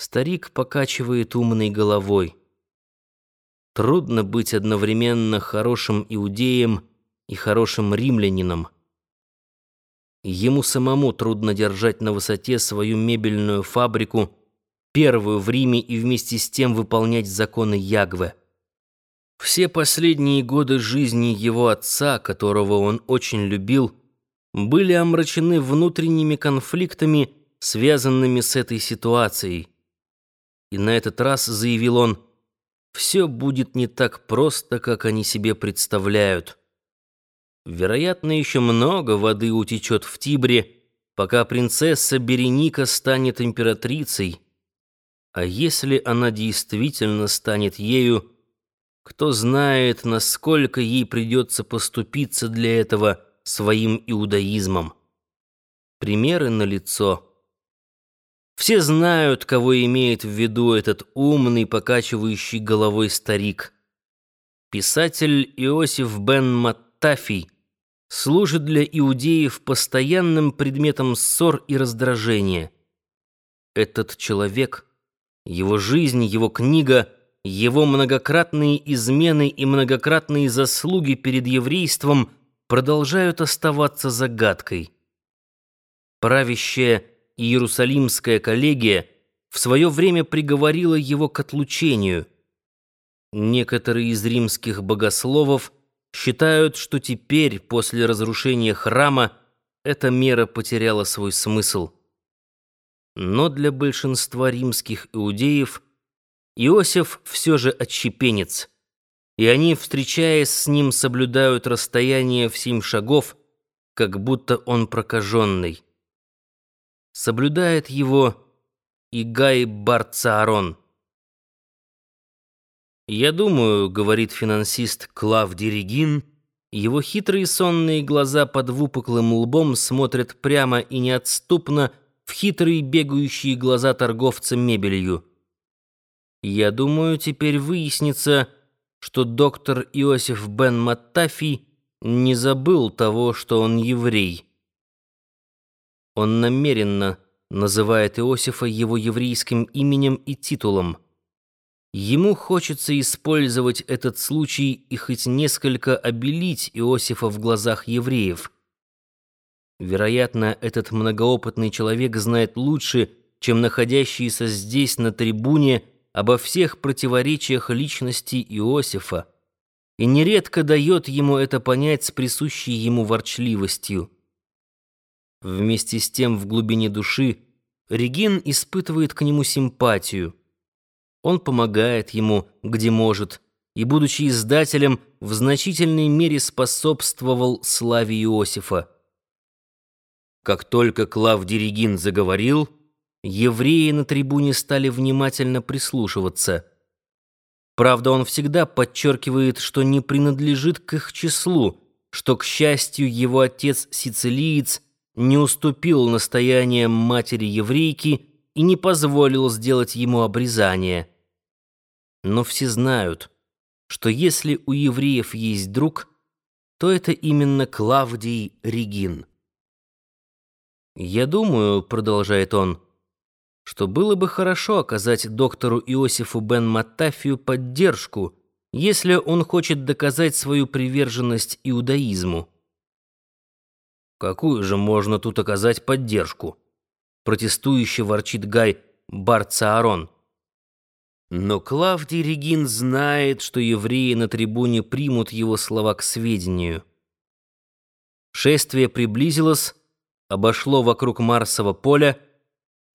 Старик покачивает умной головой. Трудно быть одновременно хорошим иудеем и хорошим римлянином. Ему самому трудно держать на высоте свою мебельную фабрику, первую в Риме и вместе с тем выполнять законы Ягве. Все последние годы жизни его отца, которого он очень любил, были омрачены внутренними конфликтами, связанными с этой ситуацией. И на этот раз, заявил он, все будет не так просто, как они себе представляют. Вероятно, еще много воды утечет в Тибре, пока принцесса Береника станет императрицей. А если она действительно станет ею, кто знает, насколько ей придется поступиться для этого своим иудаизмом. Примеры налицо. Все знают, кого имеет в виду этот умный, покачивающий головой старик. Писатель Иосиф бен Маттафий служит для иудеев постоянным предметом ссор и раздражения. Этот человек, его жизнь, его книга, его многократные измены и многократные заслуги перед еврейством продолжают оставаться загадкой. Правящая Иерусалимская коллегия в свое время приговорила его к отлучению. Некоторые из римских богословов считают, что теперь, после разрушения храма, эта мера потеряла свой смысл. Но для большинства римских иудеев Иосиф все же отщепенец, и они, встречаясь с ним, соблюдают расстояние в семь шагов, как будто он прокаженный соблюдает его и Гай Барцаарон. «Я думаю», — говорит финансист Клавдий Регин, его хитрые сонные глаза под выпуклым лбом смотрят прямо и неотступно в хитрые бегающие глаза торговца мебелью. «Я думаю, теперь выяснится, что доктор Иосиф Бен Маттафи не забыл того, что он еврей». Он намеренно называет Иосифа его еврейским именем и титулом. Ему хочется использовать этот случай и хоть несколько обелить Иосифа в глазах евреев. Вероятно, этот многоопытный человек знает лучше, чем находящийся здесь на трибуне обо всех противоречиях личности Иосифа, и нередко дает ему это понять с присущей ему ворчливостью. Вместе с тем в глубине души Регин испытывает к нему симпатию. Он помогает ему, где может, и, будучи издателем, в значительной мере способствовал славе Иосифа. Как только Клавдий Регин заговорил, евреи на трибуне стали внимательно прислушиваться. Правда, он всегда подчеркивает, что не принадлежит к их числу, что, к счастью, его отец сицилиец – не уступил настояниям матери-еврейки и не позволил сделать ему обрезание. Но все знают, что если у евреев есть друг, то это именно Клавдий Регин. «Я думаю», — продолжает он, — «что было бы хорошо оказать доктору Иосифу бен Маттафию поддержку, если он хочет доказать свою приверженность иудаизму». Какую же можно тут оказать поддержку? Протестующе ворчит Гай Барцаарон. Но Клавдий Регин знает, что евреи на трибуне примут его слова к сведению. Шествие приблизилось, обошло вокруг Марсового поля.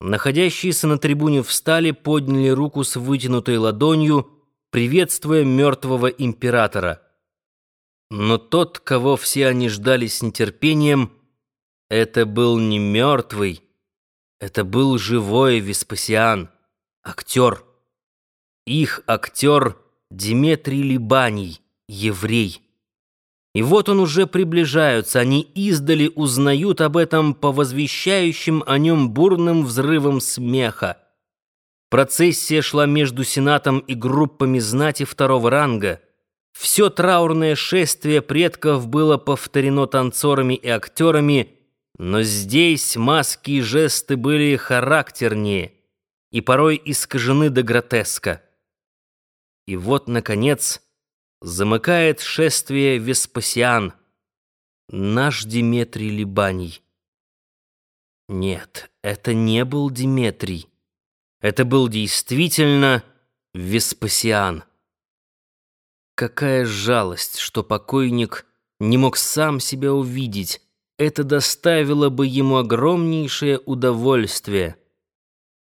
Находящиеся на трибуне встали, подняли руку с вытянутой ладонью, приветствуя мертвого императора. Но тот, кого все они ждали с нетерпением, это был не мертвый, это был живой Веспасиан, актер. Их актер Диметрий Либаний, еврей. И вот он уже приближаются, они издали узнают об этом по возвещающим о нем бурным взрывам смеха. Процессия шла между Сенатом и группами знати второго ранга. Все траурное шествие предков было повторено танцорами и актерами, но здесь маски и жесты были характернее, и порой искажены до гротеска. И вот, наконец, замыкает шествие Веспасиан, наш Диметрий Либаний. Нет, это не был Диметрий. Это был действительно Веспасиан. Какая жалость, что покойник не мог сам себя увидеть. Это доставило бы ему огромнейшее удовольствие.